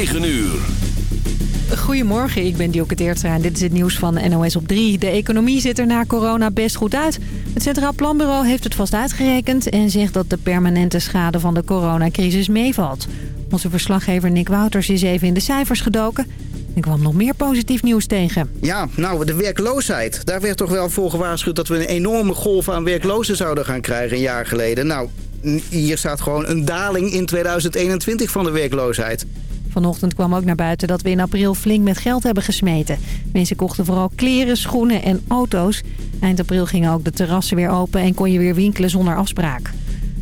9 uur. Goedemorgen, ik ben Dioke Teertstra en dit is het nieuws van NOS op 3. De economie ziet er na corona best goed uit. Het Centraal Planbureau heeft het vast uitgerekend... en zegt dat de permanente schade van de coronacrisis meevalt. Onze verslaggever Nick Wouters is even in de cijfers gedoken... en kwam nog meer positief nieuws tegen. Ja, nou, de werkloosheid. Daar werd toch wel voor gewaarschuwd dat we een enorme golf aan werklozen zouden gaan krijgen een jaar geleden. Nou, hier staat gewoon een daling in 2021 van de werkloosheid. Vanochtend kwam ook naar buiten dat we in april flink met geld hebben gesmeten. Mensen kochten vooral kleren, schoenen en auto's. Eind april gingen ook de terrassen weer open en kon je weer winkelen zonder afspraak.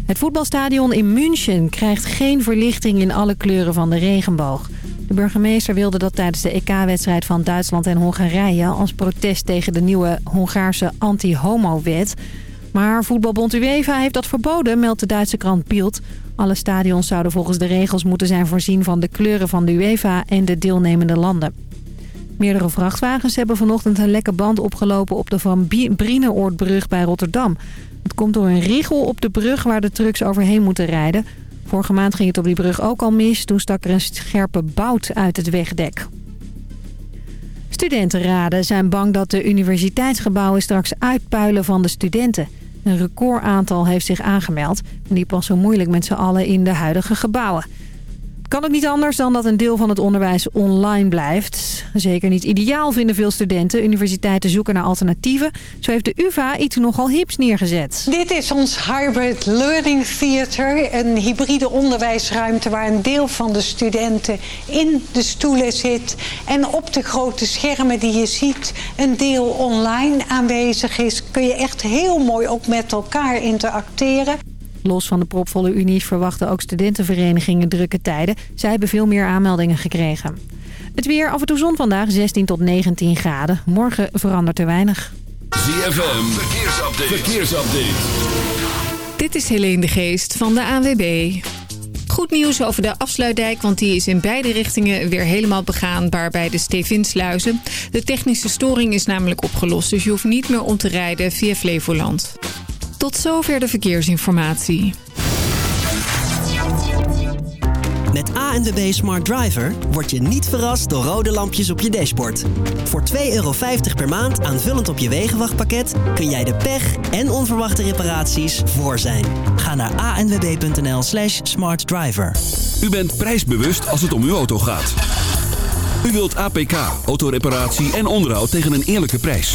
Het voetbalstadion in München krijgt geen verlichting in alle kleuren van de regenboog. De burgemeester wilde dat tijdens de EK-wedstrijd van Duitsland en Hongarije... als protest tegen de nieuwe Hongaarse anti-homo-wet... Maar voetbalbond UEFA heeft dat verboden, meldt de Duitse krant Bild. Alle stadions zouden volgens de regels moeten zijn voorzien van de kleuren van de UEFA en de deelnemende landen. Meerdere vrachtwagens hebben vanochtend een lekke band opgelopen op de Van Brineoordbrug bij Rotterdam. Het komt door een rigel op de brug waar de trucks overheen moeten rijden. Vorige maand ging het op die brug ook al mis. Toen stak er een scherpe bout uit het wegdek. Studentenraden zijn bang dat de universiteitsgebouwen straks uitpuilen van de studenten. Een recordaantal heeft zich aangemeld. En die passen moeilijk met z'n allen in de huidige gebouwen. Kan het niet anders dan dat een deel van het onderwijs online blijft. Zeker niet ideaal vinden veel studenten. Universiteiten zoeken naar alternatieven. Zo heeft de UvA iets nogal hips neergezet. Dit is ons Hybrid Learning Theater. Een hybride onderwijsruimte waar een deel van de studenten in de stoelen zit. En op de grote schermen die je ziet een deel online aanwezig is. Kun je echt heel mooi ook met elkaar interacteren. Los van de propvolle unies verwachten ook studentenverenigingen drukke tijden. Zij hebben veel meer aanmeldingen gekregen. Het weer af en toe zon vandaag, 16 tot 19 graden. Morgen verandert er weinig. ZFM, verkeersupdate. verkeersupdate. Dit is Helene de Geest van de ANWB. Goed nieuws over de afsluitdijk, want die is in beide richtingen weer helemaal begaanbaar bij de Stevinsluizen. De technische storing is namelijk opgelost, dus je hoeft niet meer om te rijden via Flevoland. Tot zover de verkeersinformatie. Met ANWB Smart Driver word je niet verrast door rode lampjes op je dashboard. Voor 2,50 euro per maand aanvullend op je wegenwachtpakket... kun jij de pech en onverwachte reparaties voor zijn. Ga naar anwb.nl slash smartdriver. U bent prijsbewust als het om uw auto gaat. U wilt APK, autoreparatie en onderhoud tegen een eerlijke prijs.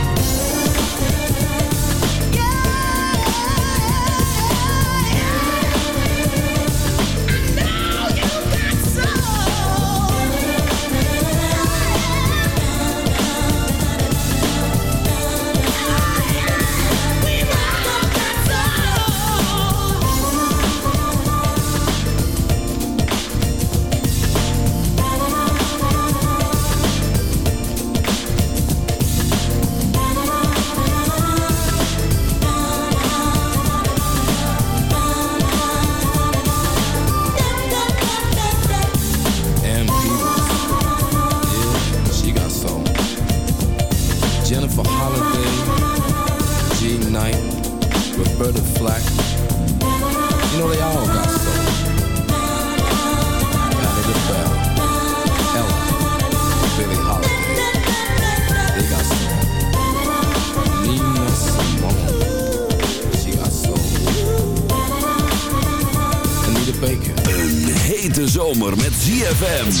Anita Baker. Een hete zomer met ZFM.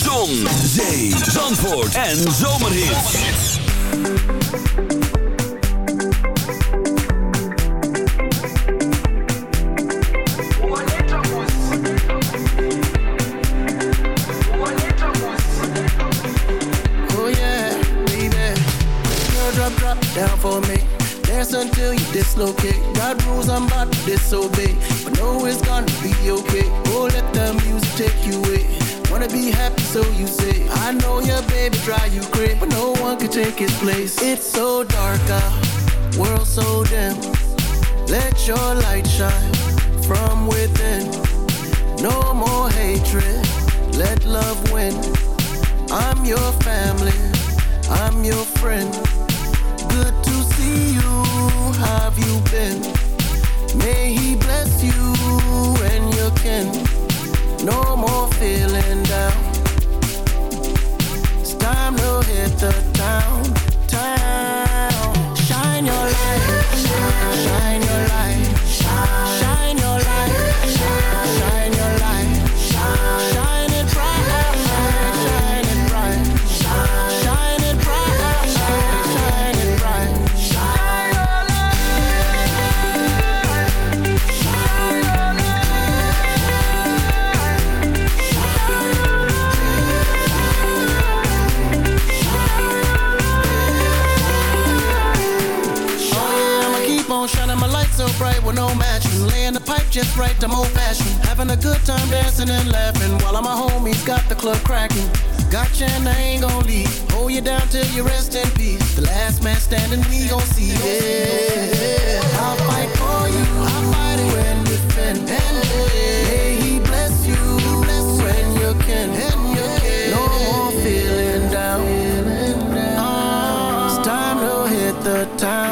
Zon, zee, zandvoort en zomerhits. Oh yeah, baby. Girl, drop, drop down for me. Dance until you dislocate. Got rules I'm about to disobey, Wanna be happy, so you say. I know your baby drive you crazy, but no one can take his place. It's so dark out, world so dim. Let your light shine from within. No more hatred, let love win. I'm your family, I'm your friend. Good to see you, have you been? May he bless you and your kin. No more feeling down. It's time to hit the town, town. Just right, I'm old fashioned. Having a good time dancing and laughing while all my homies got the club cracking. Gotcha and I ain't gon' leave. Hold you down till you rest in peace. The last man standing, we gon' see. Yeah, I'll fight for you. I'll fight it when you defend. May he bless you, bless when you can. No more feeling down. It's time to hit the town.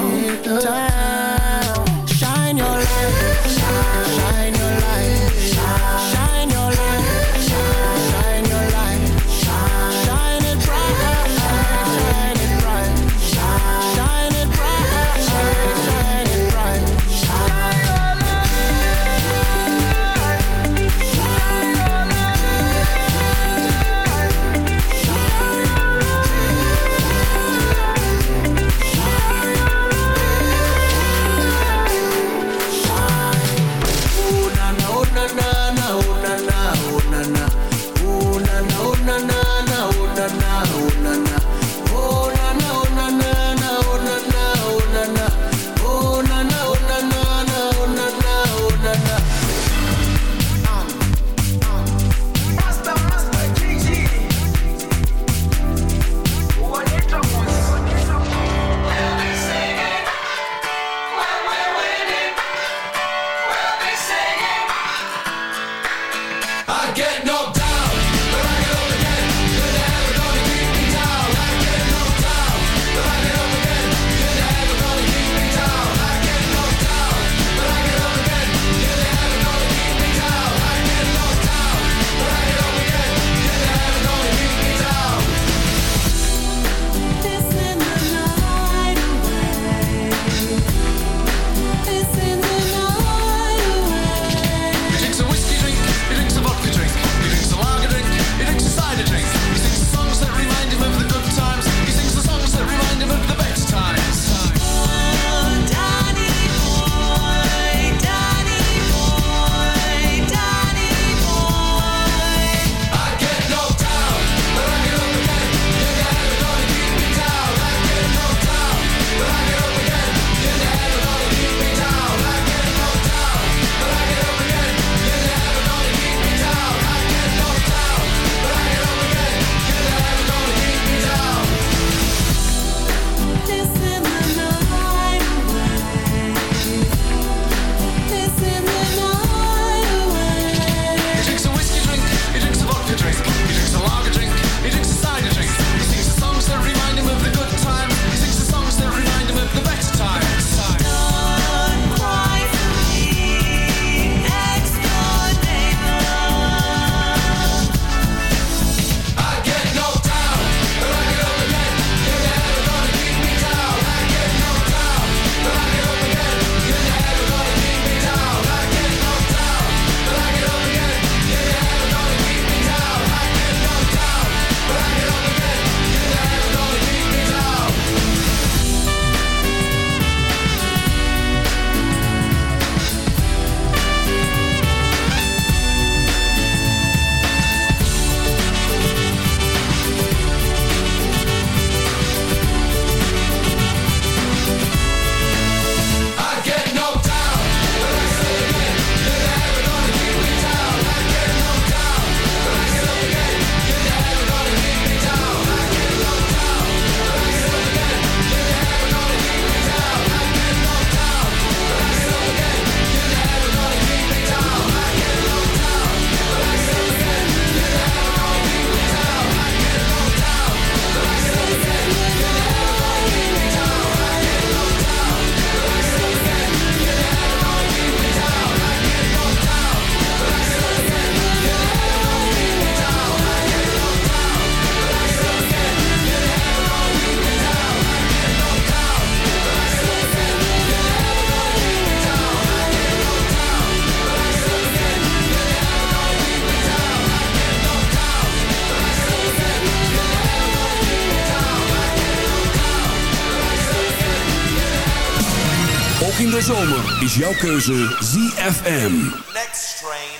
Jouw keuze ZFM. Next train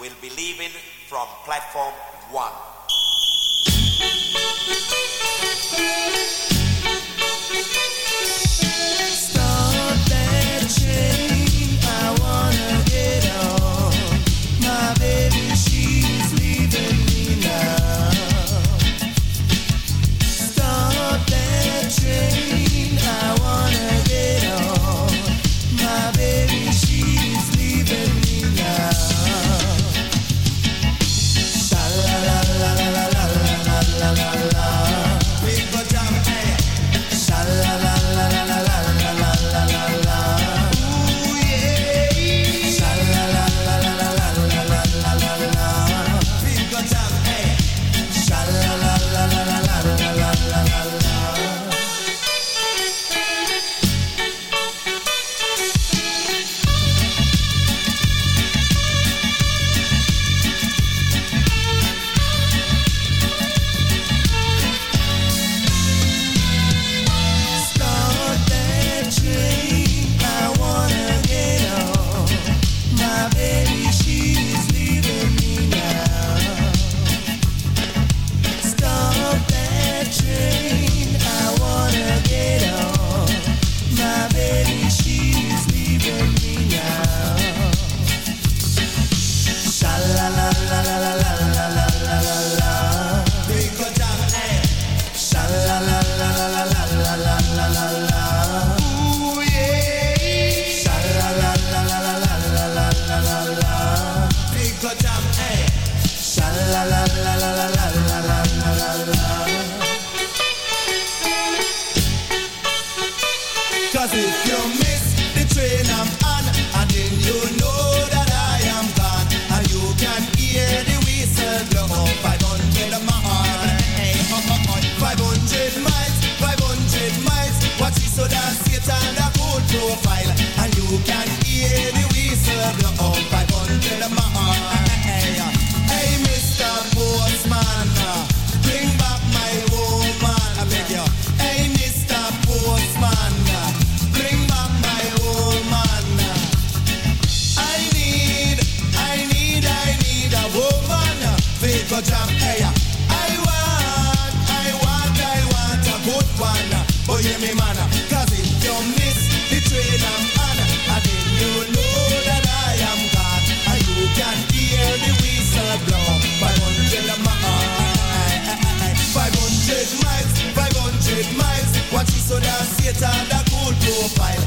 will be leaving from platform 1. So that's it and the cool profile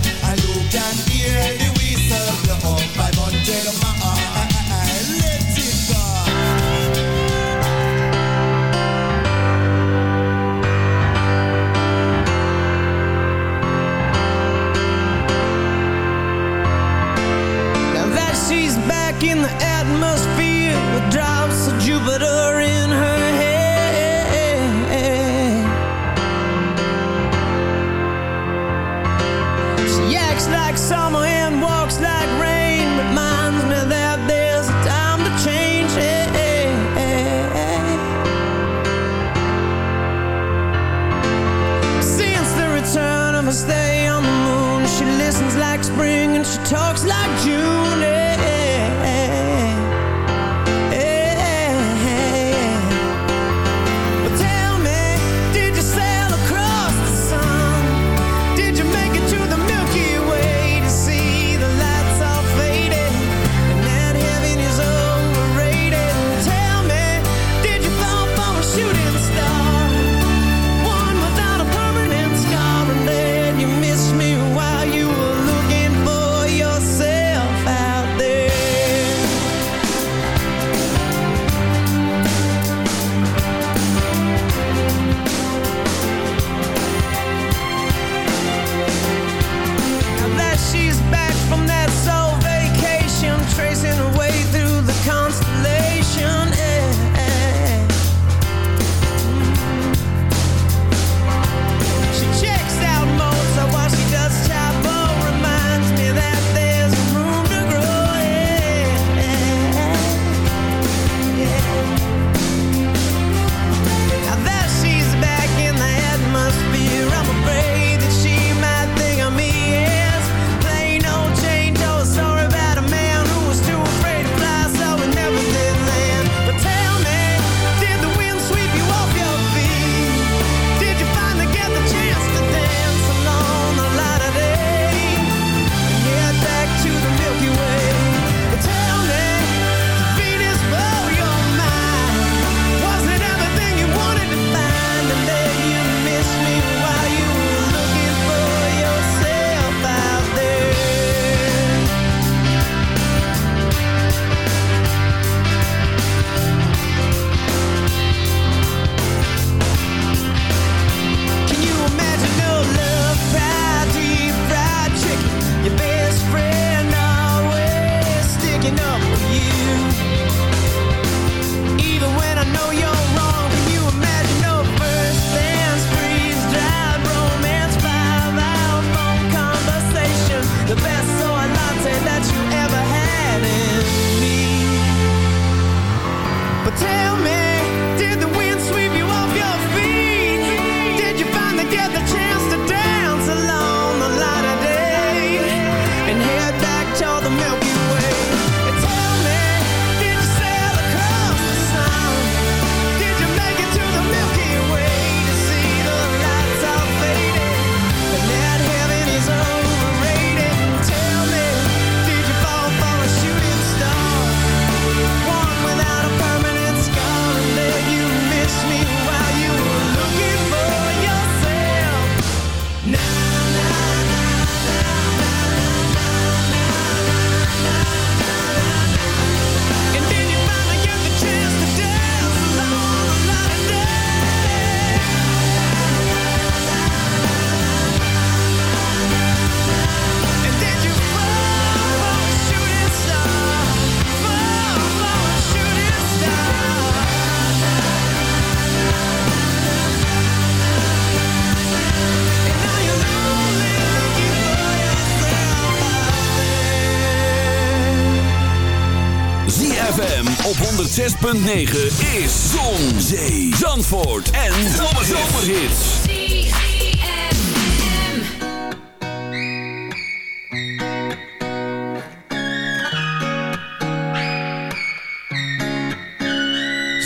106.9 is Zon, Zee, Zandvoort en Zomerhits.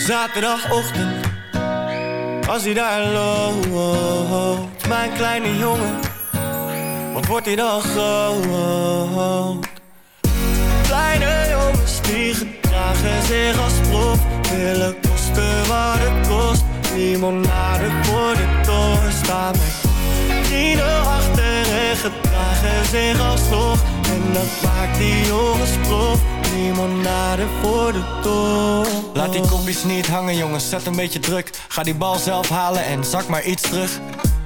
Zaterdagochtend, als hij daar loopt, mijn kleine jongen, wat wordt hij dan groot? Gedragen zich als prof, willen kosten wat het kost. Limonade voor de toren staan met vrienden achter en gedragen zich als nog. En dat maakt die jongens prof limonade voor de toren. Laat die kopjes niet hangen jongens, zet een beetje druk. Ga die bal zelf halen en zak maar iets terug.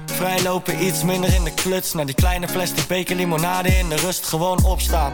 Vrijlopen iets minder in de kluts. Naar die kleine plastic beker limonade in de rust gewoon opstaan.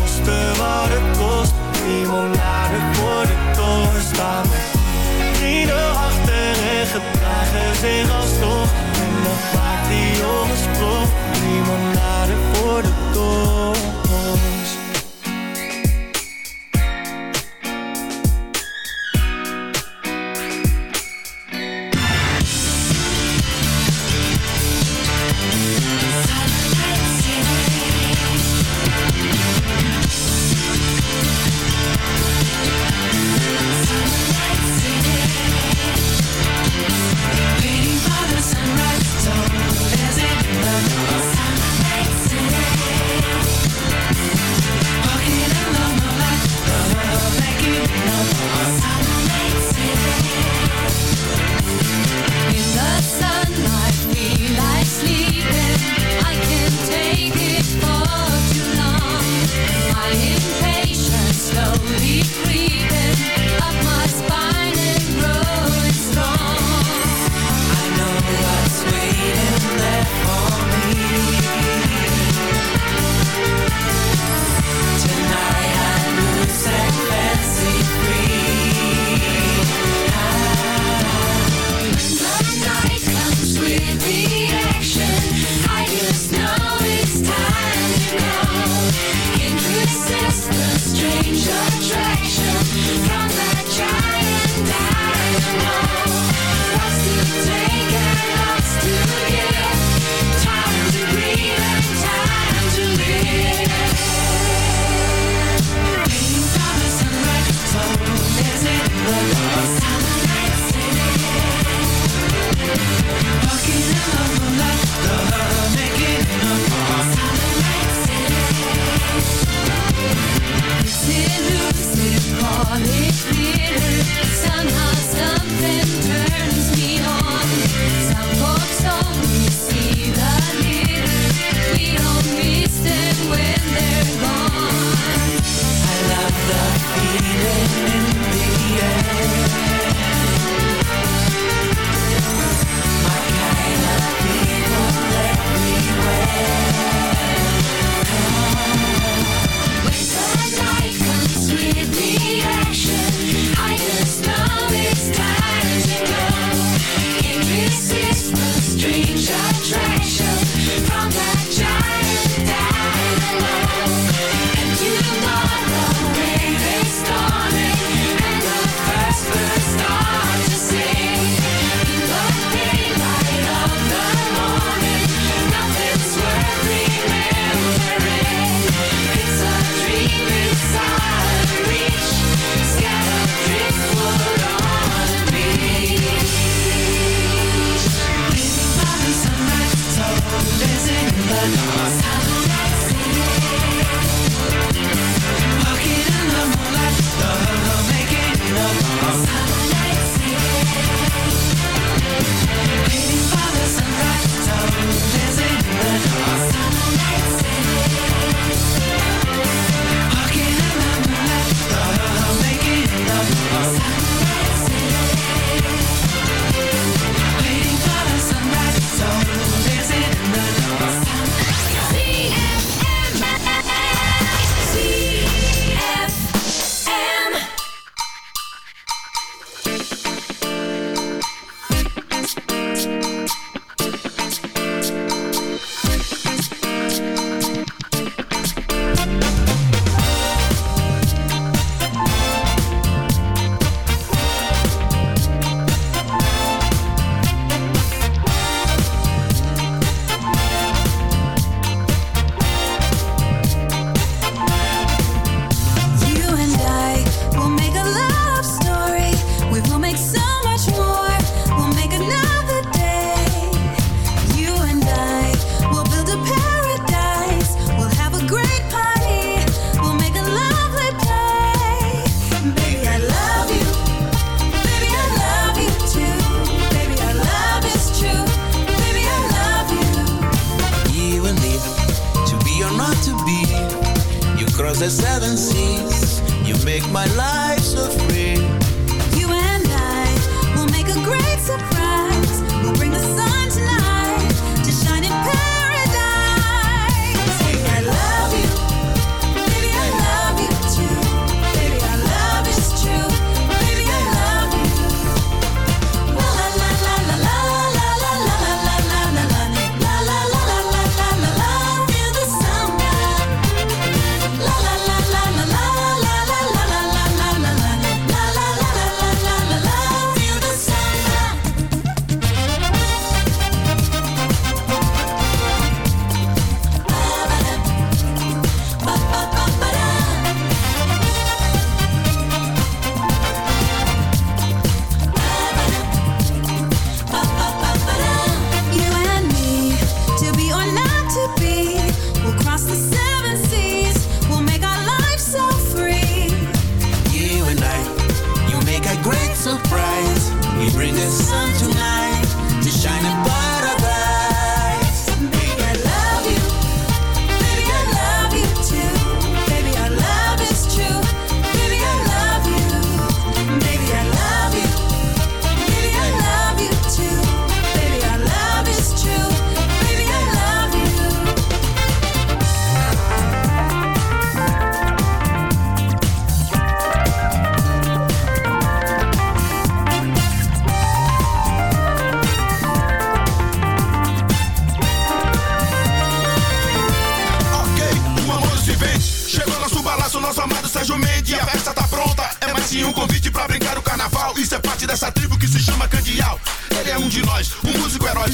kosten wat het kost. Limonade voor de toren staan. Vrienden achter en gedragen zich als toch. En dat maakt die jongens prof. Limonade voor de toren.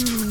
podcast.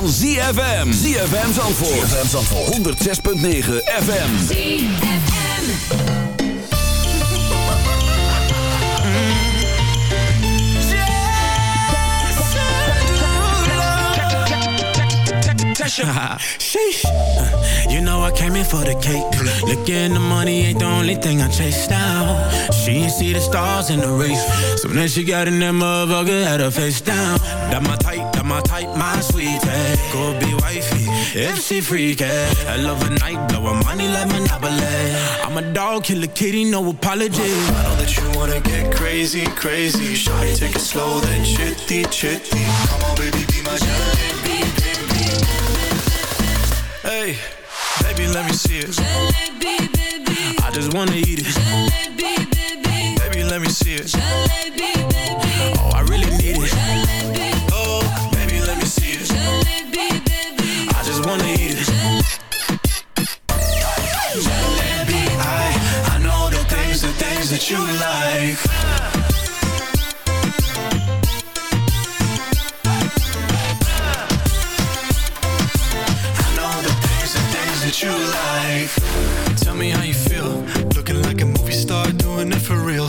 Van ZFM. ZFM Zandvoort. ZFM Zandvoort. 106.9 FM. Sheesh. You know I came in for the cake. Looking the money ain't the only thing I chase down. She ain't see the stars in the race. So then she got in that motherfucker, had her face down. That my type, that my type, my sweetie. Eh? Go be wifey, if she freaky. Eh? I love a night, blowin' money like Monopoly. I'm a dog, kill a kitty, no apology. I know that you wanna get crazy, crazy. Shawty, take it slow, then chitty, chitty. Come on, baby, be my jalebi, baby. Hey, baby, let me see it. I just wanna eat it. Baby, let me see it. Oh, I you like.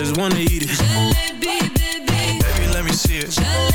just wanna eat it. Baby, let me see it.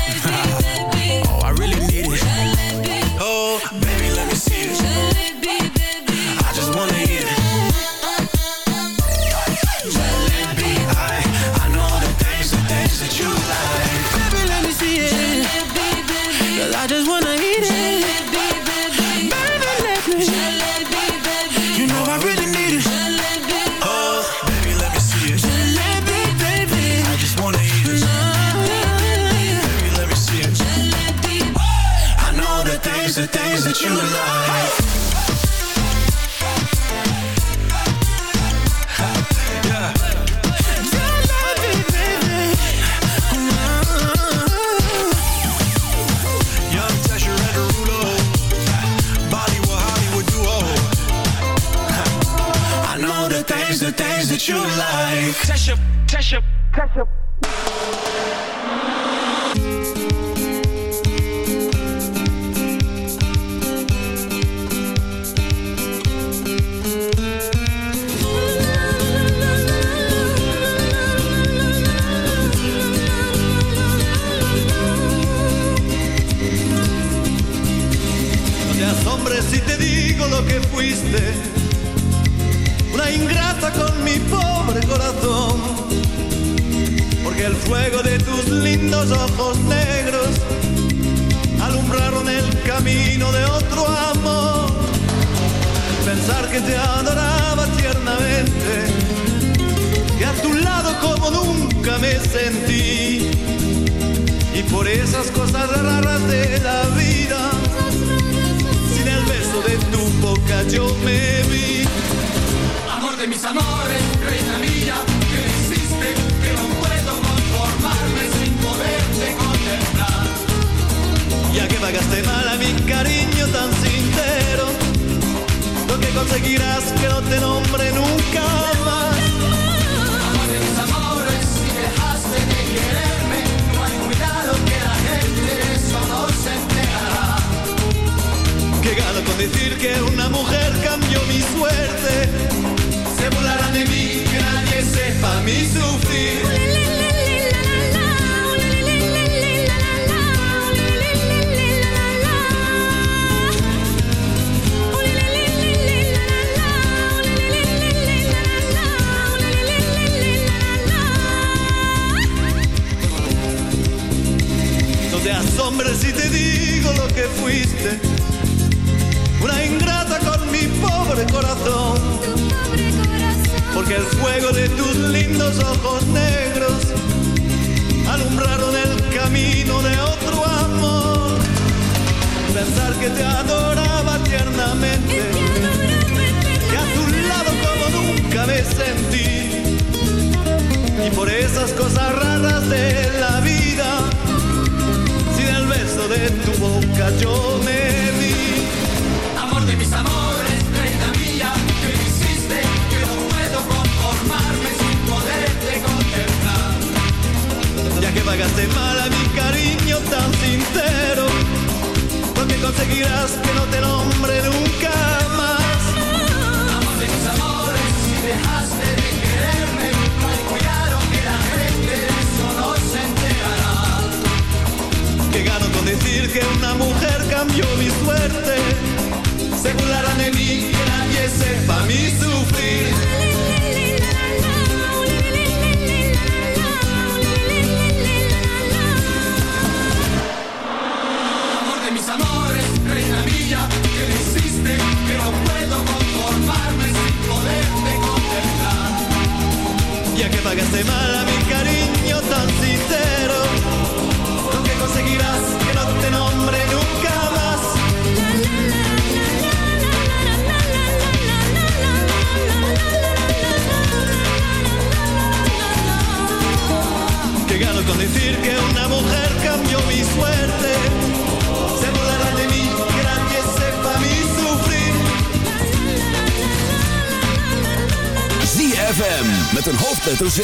met een hoofdletter Z.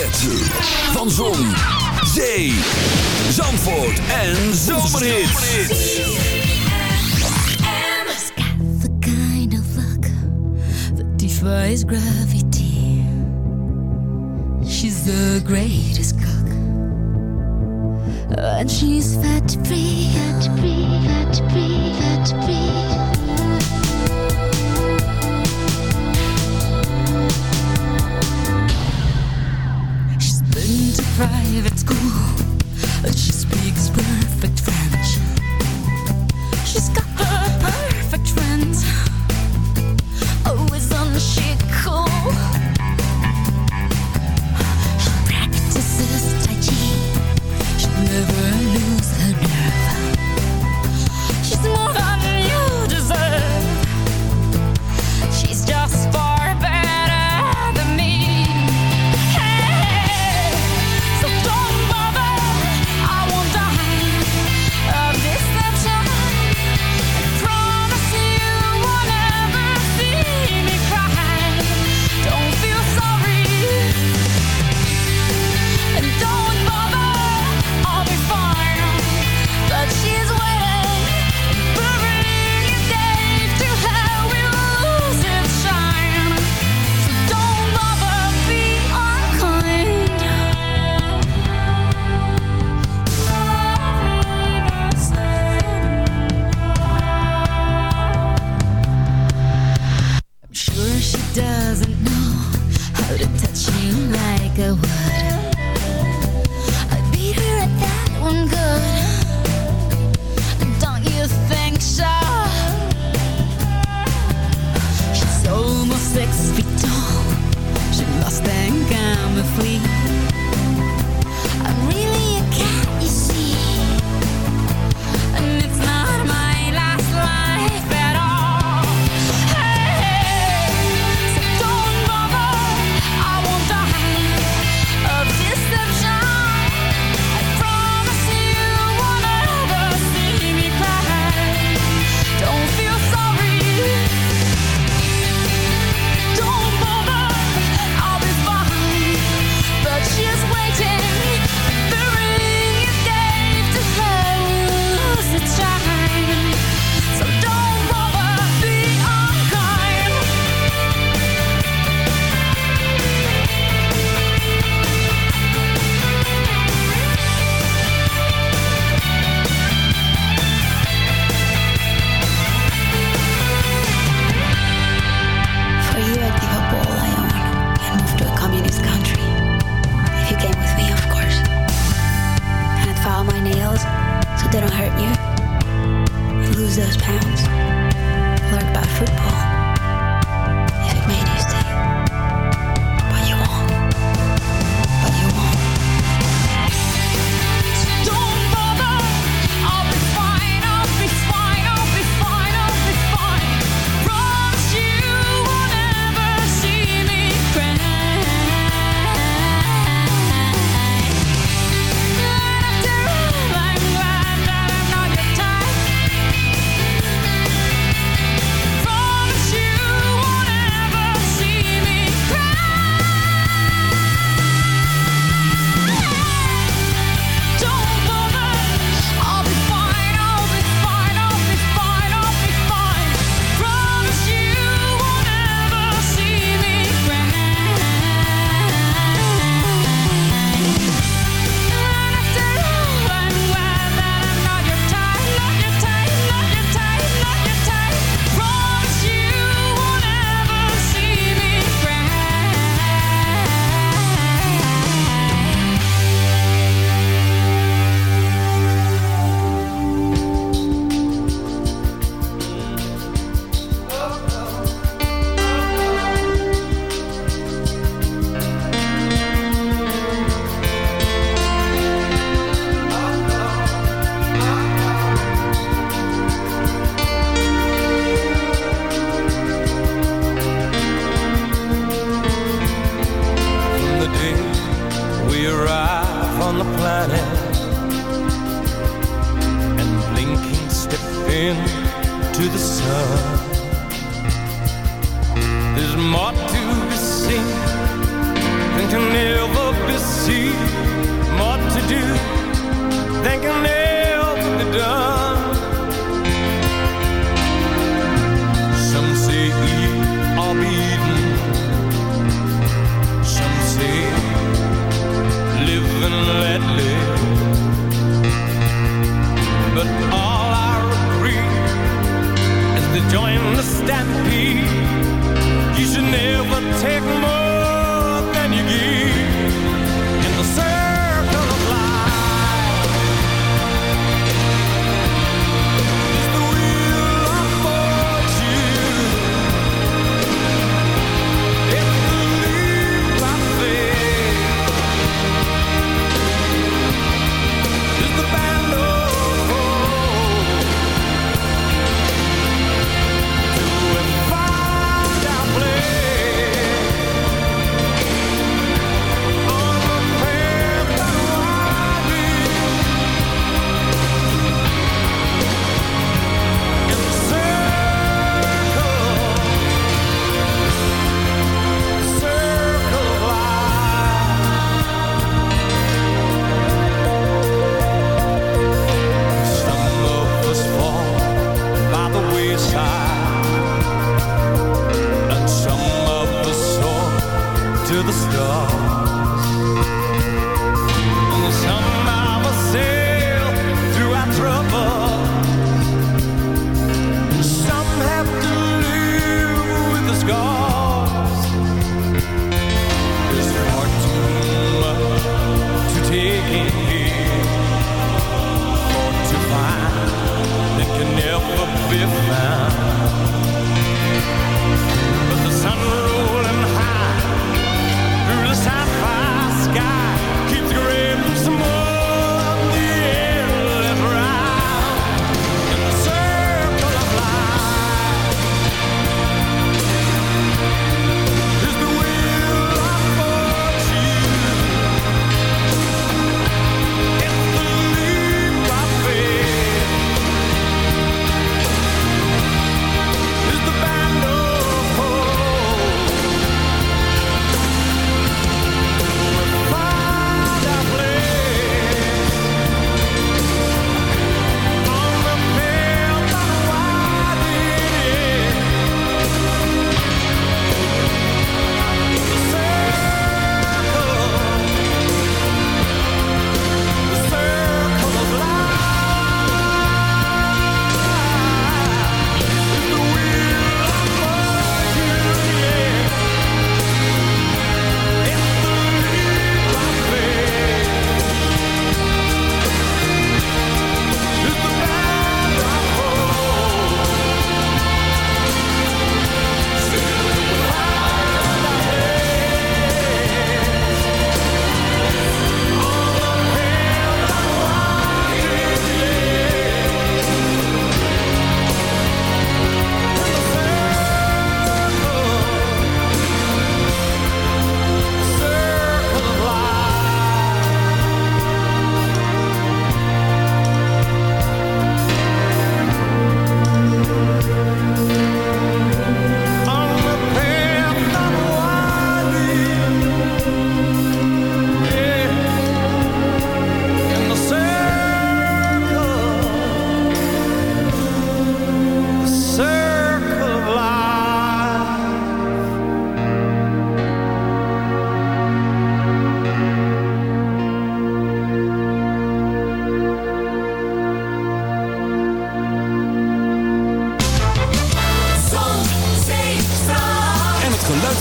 Van Zon, Zee, Zandvoort en Zomerhits. kind of luck that defies gravity. She's the greatest cook. And she's fat free, fat free, fat free, fat free. private school. She speaks perfect French.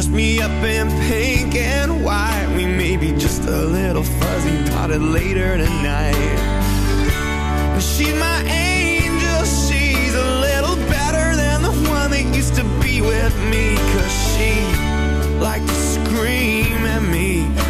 Dress me up in pink and white. We may be just a little fuzzy Potted later tonight. She's my angel She's a little better than the one that used to be with me. Cause she liked to scream at me.